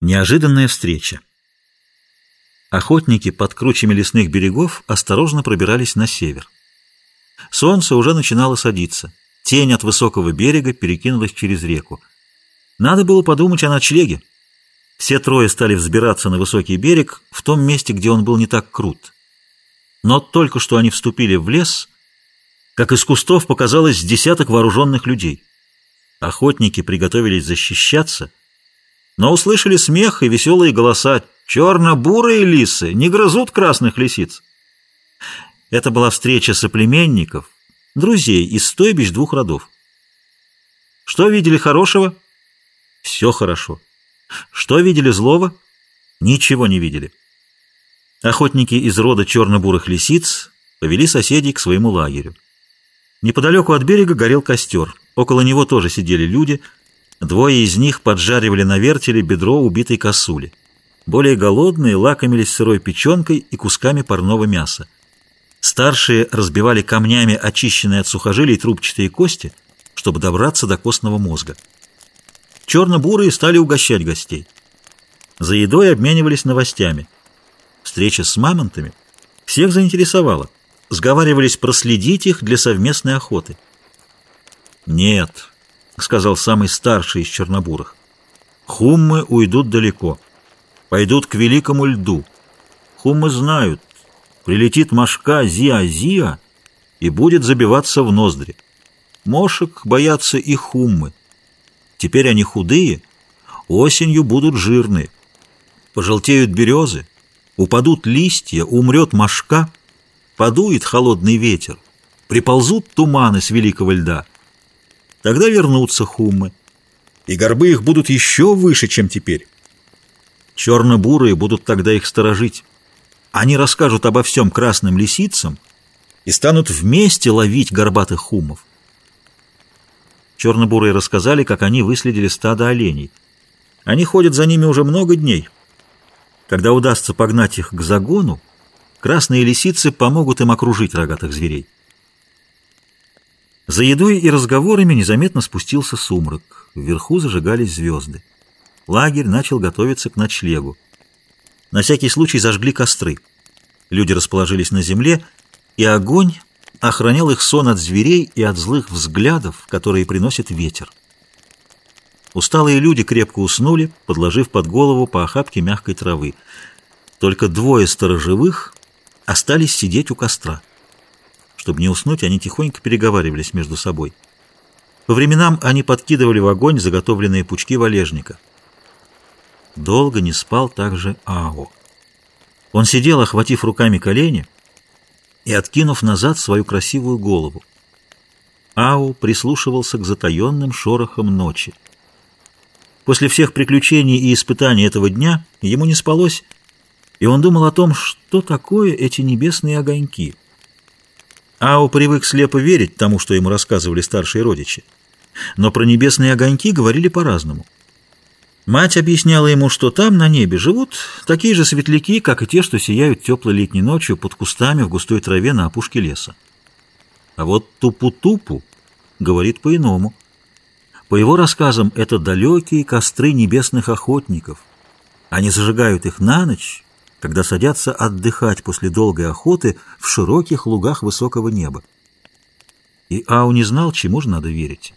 Неожиданная встреча. Охотники под кручами лесных берегов осторожно пробирались на север. Солнце уже начинало садиться. Тень от высокого берега перекинулась через реку. Надо было подумать о ночлеге. Все трое стали взбираться на высокий берег в том месте, где он был не так крут. Но только что они вступили в лес, как из кустов показалось десяток вооруженных людей. Охотники приготовились защищаться — но услышали смех и веселые голоса. Черно-бурые лисы не грызут красных лисиц. Это была встреча соплеменников, друзей из стойбищ двух родов. Что видели хорошего? Все хорошо. Что видели злого? Ничего не видели. Охотники из рода черно-бурых лисиц повели соседей к своему лагерю. Неподалеку от берега горел костер. Около него тоже сидели люди – Двое из них поджаривали на вертеле бедро убитой косули. Более голодные лакомились сырой печенкой и кусками парного мяса. Старшие разбивали камнями очищенные от сухожилий трубчатые кости, чтобы добраться до костного мозга. Черно-бурые стали угощать гостей. За едой обменивались новостями. Встреча с мамонтами всех заинтересовала. Сговаривались проследить их для совместной охоты. Нет, — сказал самый старший из чернобурых. «Хуммы уйдут далеко, пойдут к великому льду. Хуммы знают, прилетит мошка Зиа-Зиа и будет забиваться в ноздри. Мошек боятся и хуммы. Теперь они худые, осенью будут жирные. Пожелтеют березы, упадут листья, умрет мошка, подует холодный ветер, приползут туманы с великого льда — Тогда вернутся хуммы, и горбы их будут еще выше, чем теперь. Черно-бурые будут тогда их сторожить. Они расскажут обо всем красным лисицам и станут вместе ловить горбатых хумов. Черно-бурые рассказали, как они выследили стадо оленей. Они ходят за ними уже много дней. Когда удастся погнать их к загону, красные лисицы помогут им окружить рогатых зверей. За едой и разговорами незаметно спустился сумрак. Вверху зажигались звезды. Лагерь начал готовиться к ночлегу. На всякий случай зажгли костры. Люди расположились на земле, и огонь охранял их сон от зверей и от злых взглядов, которые приносит ветер. Усталые люди крепко уснули, подложив под голову по охапке мягкой травы. Только двое сторожевых остались сидеть у костра. Чтобы не уснуть, они тихонько переговаривались между собой. По временам они подкидывали в огонь заготовленные пучки валежника. Долго не спал также Ао. Он сидел, охватив руками колени и откинув назад свою красивую голову. Ау прислушивался к затаенным шорохам ночи. После всех приключений и испытаний этого дня ему не спалось, и он думал о том, что такое эти небесные огоньки — Ао привык слепо верить тому, что ему рассказывали старшие родичи. Но про небесные огоньки говорили по-разному. Мать объясняла ему, что там, на небе, живут такие же светляки, как и те, что сияют теплой летней ночью под кустами в густой траве на опушке леса. А вот Тупу-Тупу говорит по-иному. По его рассказам, это далекие костры небесных охотников. Они зажигают их на ночь когда садятся отдыхать после долгой охоты в широких лугах высокого неба. И Ау не знал, чему же надо верить.